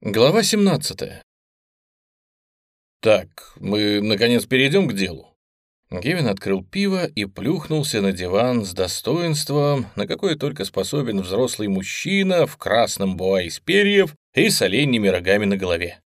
Глава 17. «Так, мы, наконец, перейдем к делу». Гевин открыл пиво и плюхнулся на диван с достоинством, на какое только способен взрослый мужчина в красном буа из перьев и с оленьими рогами на голове.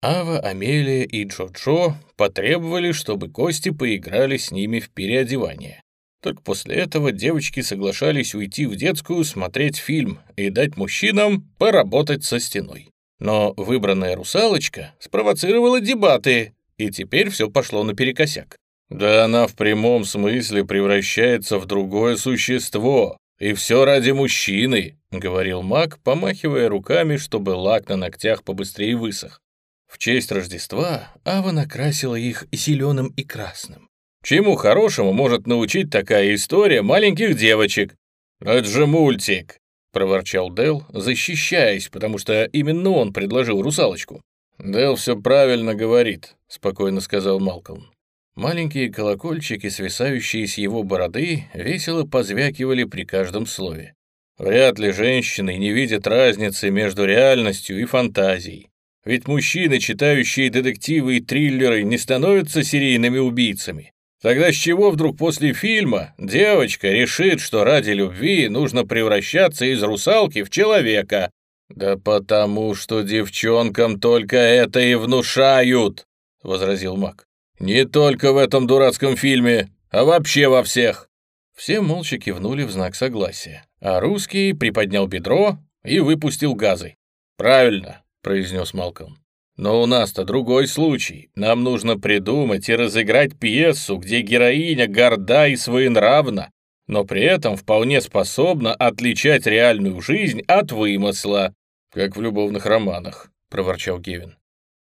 Ава, Амелия и Джо-Джо потребовали, чтобы Кости поиграли с ними в переодевание. Только после этого девочки соглашались уйти в детскую смотреть фильм и дать мужчинам поработать со стеной. Но выбранная русалочка спровоцировала дебаты, и теперь все пошло наперекосяк. Да она в прямом смысле превращается в другое существо, и все ради мужчины, говорил маг, помахивая руками, чтобы лак на ногтях побыстрее высох. В честь Рождества Ава накрасила их зеленым и красным. Чему хорошему может научить такая история маленьких девочек? Это же мультик. — проворчал Дэл, защищаясь, потому что именно он предложил русалочку. «Дэл все правильно говорит», — спокойно сказал Малкольм. Маленькие колокольчики, свисающие с его бороды, весело позвякивали при каждом слове. Вряд ли женщины не видят разницы между реальностью и фантазией. Ведь мужчины, читающие детективы и триллеры, не становятся серийными убийцами. Тогда с чего вдруг после фильма девочка решит, что ради любви нужно превращаться из русалки в человека? Да потому что девчонкам только это и внушают, возразил Мак. Не только в этом дурацком фильме, а вообще во всех. Все молча кивнули в знак согласия, а русский приподнял бедро и выпустил газы. «Правильно», — произнес Малкольм. Но у нас-то другой случай. Нам нужно придумать и разыграть пьесу, где героиня горда и своенравна, но при этом вполне способна отличать реальную жизнь от вымысла, как в любовных романах», — проворчал Гевин.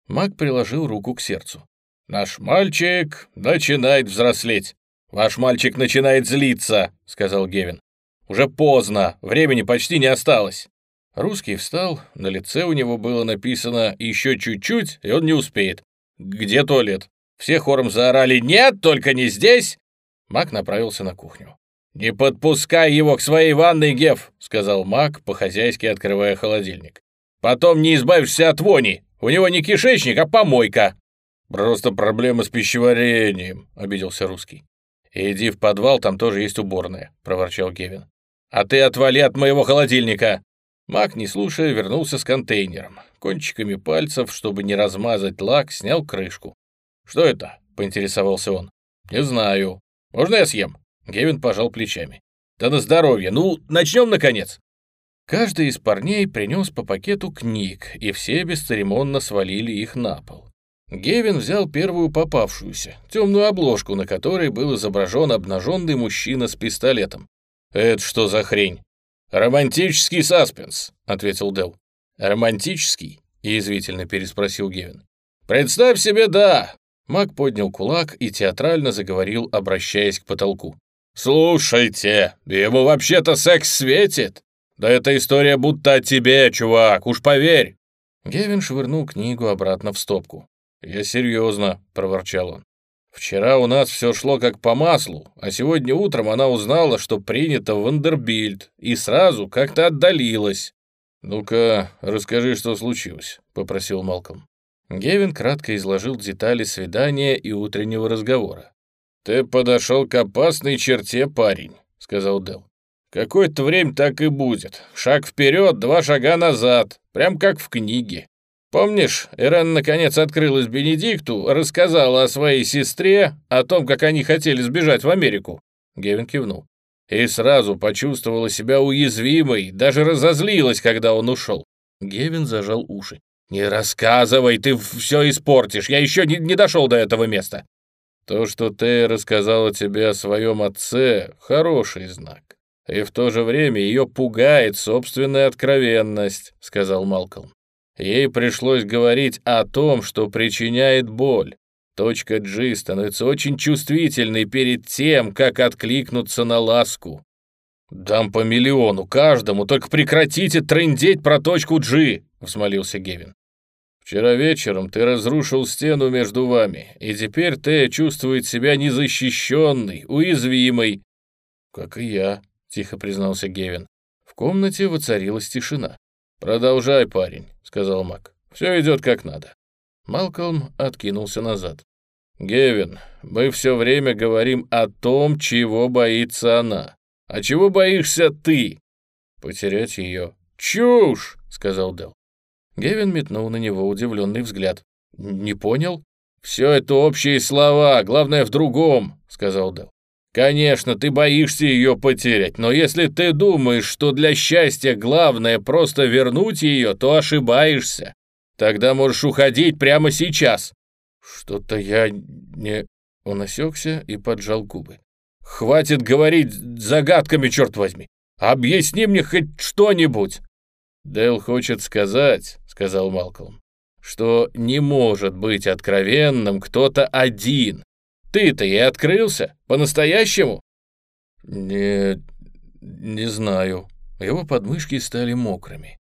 Маг приложил руку к сердцу. «Наш мальчик начинает взрослеть. Ваш мальчик начинает злиться», — сказал Гевин. «Уже поздно, времени почти не осталось». Русский встал, на лице у него было написано «еще чуть-чуть, и он не успеет». «Где туалет?» Все хором заорали «Нет, только не здесь!» Мак направился на кухню. «Не подпускай его к своей ванной, Геф!» — сказал Мак, по-хозяйски открывая холодильник. «Потом не избавишься от вони. У него не кишечник, а помойка!» «Просто проблема с пищеварением», — обиделся русский. «Иди в подвал, там тоже есть уборная», — проворчал Гевин. «А ты отвали от моего холодильника!» Мак, не слушая, вернулся с контейнером. Кончиками пальцев, чтобы не размазать лак, снял крышку. «Что это?» — поинтересовался он. «Не знаю. Можно я съем?» Гевин пожал плечами. «Да на здоровье. Ну, начнем, наконец!» Каждый из парней принес по пакету книг, и все бесцеремонно свалили их на пол. Гевин взял первую попавшуюся, темную обложку, на которой был изображен обнаженный мужчина с пистолетом. «Это что за хрень?» «Романтический саспенс», — ответил Дел. «Романтический?» — язвительно переспросил Гевин. «Представь себе, да!» Мак поднял кулак и театрально заговорил, обращаясь к потолку. «Слушайте, ему вообще-то секс светит! Да эта история будто о тебе, чувак, уж поверь!» Гевин швырнул книгу обратно в стопку. «Я серьезно», — проворчал он. Вчера у нас все шло как по маслу, а сегодня утром она узнала, что принято в Вандербильд, и сразу как-то отдалилась. «Ну-ка, расскажи, что случилось», — попросил Малком. Гевин кратко изложил детали свидания и утреннего разговора. «Ты подошел к опасной черте, парень», — сказал Дел. «Какое-то время так и будет. Шаг вперед, два шага назад, прям как в книге. Помнишь, Ирен наконец открылась Бенедикту, рассказала о своей сестре, о том, как они хотели сбежать в Америку?» Гевин кивнул. И сразу почувствовала себя уязвимой, даже разозлилась, когда он ушел. Гевин зажал уши. «Не рассказывай, ты все испортишь, я еще не, не дошел до этого места». «То, что ты рассказала тебе о своем отце, хороший знак. И в то же время ее пугает собственная откровенность», — сказал Малкольм. Ей пришлось говорить о том, что причиняет боль. Точка G становится очень чувствительной перед тем, как откликнуться на ласку. «Дам по миллиону каждому, только прекратите трындеть про точку G», — взмолился Гевин. «Вчера вечером ты разрушил стену между вами, и теперь ты чувствует себя незащищенной, уязвимой». «Как и я», — тихо признался Гевин. В комнате воцарилась тишина. «Продолжай, парень», — сказал Мак. Все идет как надо». Малкольм откинулся назад. «Гевин, мы все время говорим о том, чего боится она. А чего боишься ты?» «Потерять ее». «Чушь!» — сказал Дел. Гевин метнул на него удивленный взгляд. «Не понял?» «Все это общие слова, главное в другом», — сказал Дел. «Конечно, ты боишься ее потерять, но если ты думаешь, что для счастья главное просто вернуть ее, то ошибаешься. Тогда можешь уходить прямо сейчас». «Что-то я не...» Он осекся и поджал губы. «Хватит говорить загадками, черт возьми! Объясни мне хоть что-нибудь!» «Дэл хочет сказать», — сказал Малкольм, «что не может быть откровенным кто-то один. Ты-то и открылся? По-настоящему?» «Не... не знаю». Его подмышки стали мокрыми.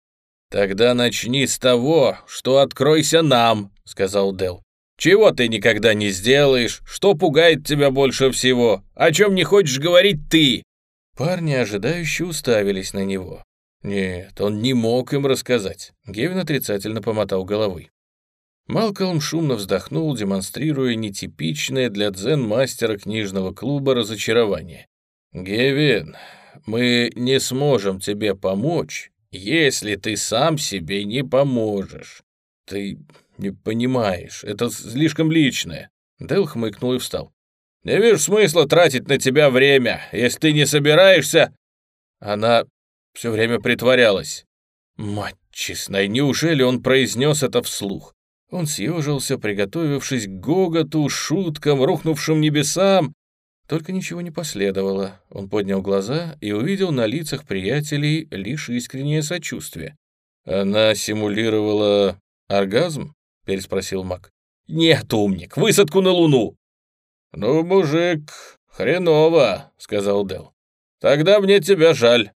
«Тогда начни с того, что откройся нам», — сказал Дэл. «Чего ты никогда не сделаешь? Что пугает тебя больше всего? О чем не хочешь говорить ты?» Парни ожидающе уставились на него. Нет, он не мог им рассказать. Гевин отрицательно помотал головой. Малкольм шумно вздохнул, демонстрируя нетипичное для дзен-мастера книжного клуба разочарование. «Гевин, мы не сможем тебе помочь, если ты сам себе не поможешь. Ты не понимаешь, это слишком личное». Дэл хмыкнул и встал. «Не вижу смысла тратить на тебя время, если ты не собираешься...» Она все время притворялась. Мать честная, неужели он произнес это вслух? Он съежился, приготовившись к гоготу, шуткам, рухнувшим небесам. Только ничего не последовало. Он поднял глаза и увидел на лицах приятелей лишь искреннее сочувствие. «Она симулировала оргазм?» — переспросил Мак. «Нет, умник, высадку на Луну!» «Ну, мужик, хреново», — сказал Дел. «Тогда мне тебя жаль».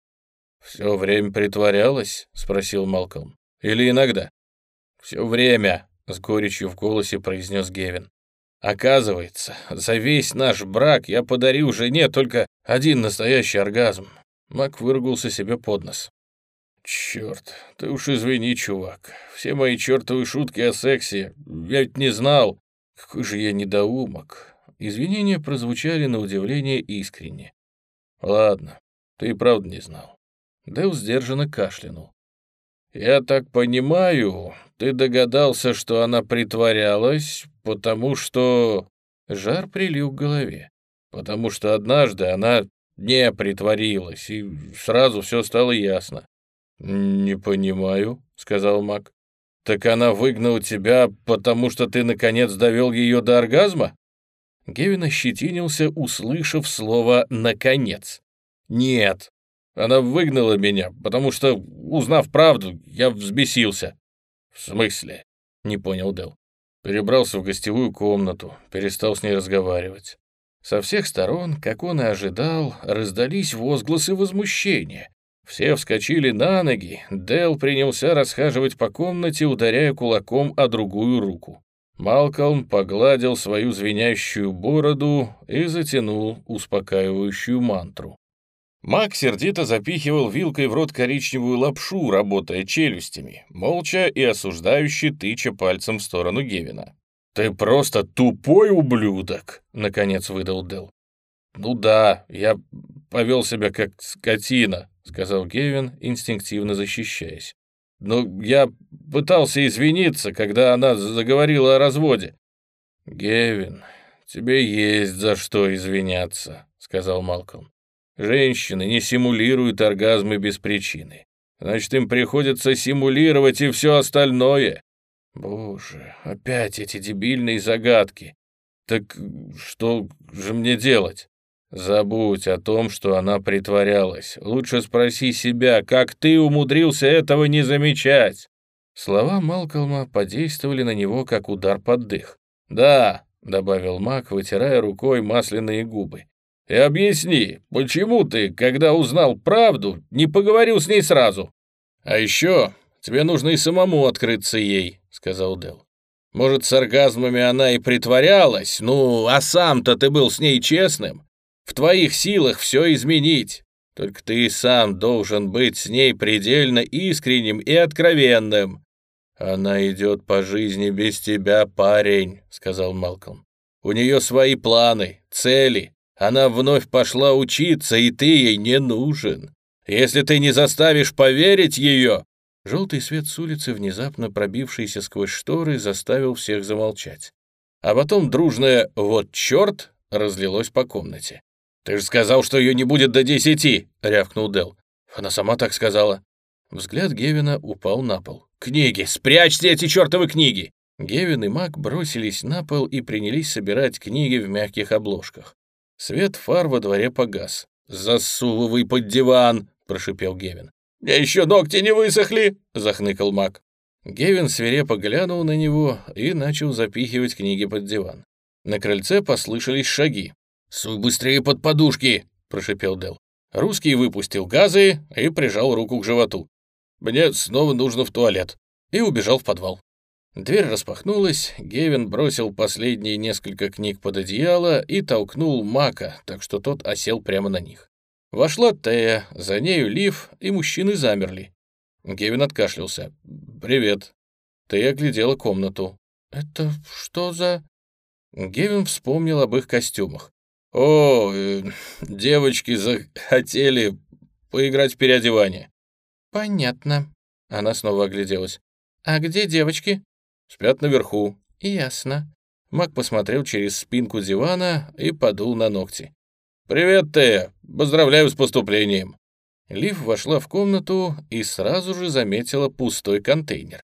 «Все время притворялась?» — спросил Малкольм. «Или иногда?» «Все время», — с горечью в голосе произнес Гевин. «Оказывается, за весь наш брак я подарил жене только один настоящий оргазм». Мак выругался себе под нос. «Черт, ты уж извини, чувак. Все мои чертовы шутки о сексе. Я ведь не знал. Какой же я недоумок». Извинения прозвучали на удивление искренне. «Ладно, ты и правда не знал. Дэл сдержанно кашлянул. «Я так понимаю, ты догадался, что она притворялась, потому что...» Жар прилил к голове. «Потому что однажды она не притворилась, и сразу все стало ясно». «Не понимаю», — сказал Мак. «Так она выгнала тебя, потому что ты, наконец, довел ее до оргазма?» Гевин ощетинился, услышав слово «наконец». «Нет, она выгнала меня, потому что, узнав правду, я взбесился». «В смысле?» — не понял Дел. Перебрался в гостевую комнату, перестал с ней разговаривать. Со всех сторон, как он и ожидал, раздались возгласы возмущения. Все вскочили на ноги, Дел принялся расхаживать по комнате, ударяя кулаком о другую руку. Малкольм погладил свою звенящую бороду и затянул успокаивающую мантру. Мак сердито запихивал вилкой в рот коричневую лапшу, работая челюстями, молча и осуждающе тыча пальцем в сторону Гевина. «Ты просто тупой ублюдок!» — наконец выдал Дел. «Ну да, я повел себя как скотина», — сказал Гевин, инстинктивно защищаясь. «Но я пытался извиниться, когда она заговорила о разводе». «Гевин, тебе есть за что извиняться», — сказал Малкольм. Женщины не симулируют оргазмы без причины. Значит, им приходится симулировать и все остальное. Боже, опять эти дебильные загадки. Так что же мне делать? Забудь о том, что она притворялась. Лучше спроси себя, как ты умудрился этого не замечать. Слова Малкольма подействовали на него, как удар под дых. «Да», — добавил Мак, вытирая рукой масляные губы, и объясни, почему ты, когда узнал правду, не поговорил с ней сразу? А еще тебе нужно и самому открыться ей, сказал Дел. Может, с оргазмами она и притворялась, ну, а сам-то ты был с ней честным. В твоих силах все изменить. Только ты сам должен быть с ней предельно искренним и откровенным. «Она идет по жизни без тебя, парень», — сказал Малком. «У нее свои планы, цели. Она вновь пошла учиться, и ты ей не нужен. Если ты не заставишь поверить ее...» Желтый свет с улицы, внезапно пробившийся сквозь шторы, заставил всех замолчать. А потом дружное «вот черт» разлилось по комнате. «Ты же сказал, что ее не будет до десяти!» — рявкнул Дел. Она сама так сказала. Взгляд Гевина упал на пол. «Книги! Спрячьте эти чертовы книги!» Гевин и Мак бросились на пол и принялись собирать книги в мягких обложках. Свет фар во дворе погас. «Засовывай под диван!» — прошипел Гевин. «Мне еще ногти не высохли!» — захныкал Мак. Гевин свирепо глянул на него и начал запихивать книги под диван. На крыльце послышались шаги. «Суй быстрее под подушки!» — прошипел Дел. Русский выпустил газы и прижал руку к животу. «Мне снова нужно в туалет», и убежал в подвал. Дверь распахнулась, Гевин бросил последние несколько книг под одеяло и толкнул Мака, так что тот осел прямо на них. Вошла Тея, за нею Лив, и мужчины замерли. Гевин откашлялся. «Привет». Тея оглядела комнату. «Это что за...» Гевин вспомнил об их костюмах. «О, э, девочки захотели поиграть в переодевание». «Понятно». Она снова огляделась. «А где девочки?» «Спят наверху». «Ясно». Мак посмотрел через спинку дивана и подул на ногти. «Привет, Тея! Поздравляю с поступлением!» Лив вошла в комнату и сразу же заметила пустой контейнер.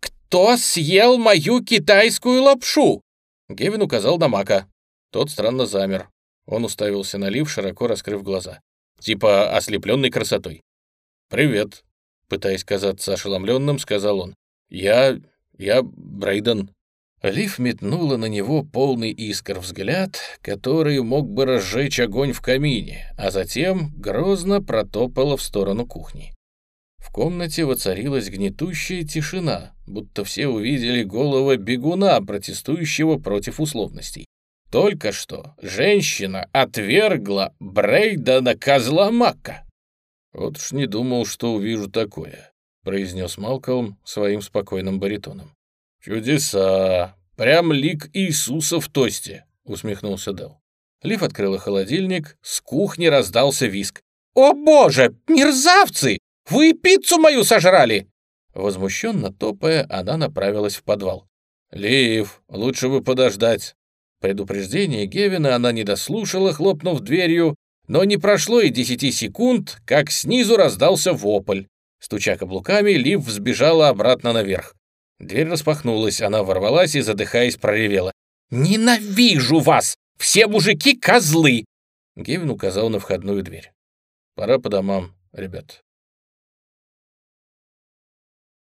«Кто съел мою китайскую лапшу?» Гевин указал на Мака. Тот странно замер. Он уставился на Лив, широко раскрыв глаза. Типа ослепленный красотой. «Привет», Пытаясь казаться ошеломленным, сказал он. «Я... я Брейден». Лив метнула на него полный искр взгляд, который мог бы разжечь огонь в камине, а затем грозно протопала в сторону кухни. В комнате воцарилась гнетущая тишина, будто все увидели голого бегуна, протестующего против условностей. Только что женщина отвергла Брейдена Козломака. «Вот уж не думал, что увижу такое», — произнес Малкольм своим спокойным баритоном. «Чудеса! Прям лик Иисуса в тосте!» — усмехнулся Дел. Лив открыла холодильник, с кухни раздался виск. «О боже, мерзавцы! Вы пиццу мою сожрали!» Возмущенно топая, она направилась в подвал. «Лив, лучше бы подождать». Предупреждение Гевина она не дослушала, хлопнув дверью, но не прошло и десяти секунд, как снизу раздался вопль. Стуча каблуками, Лив взбежала обратно наверх. Дверь распахнулась, она ворвалась и, задыхаясь, проревела. «Ненавижу вас! Все мужики — козлы!» Гевин указал на входную дверь. «Пора по домам, ребят».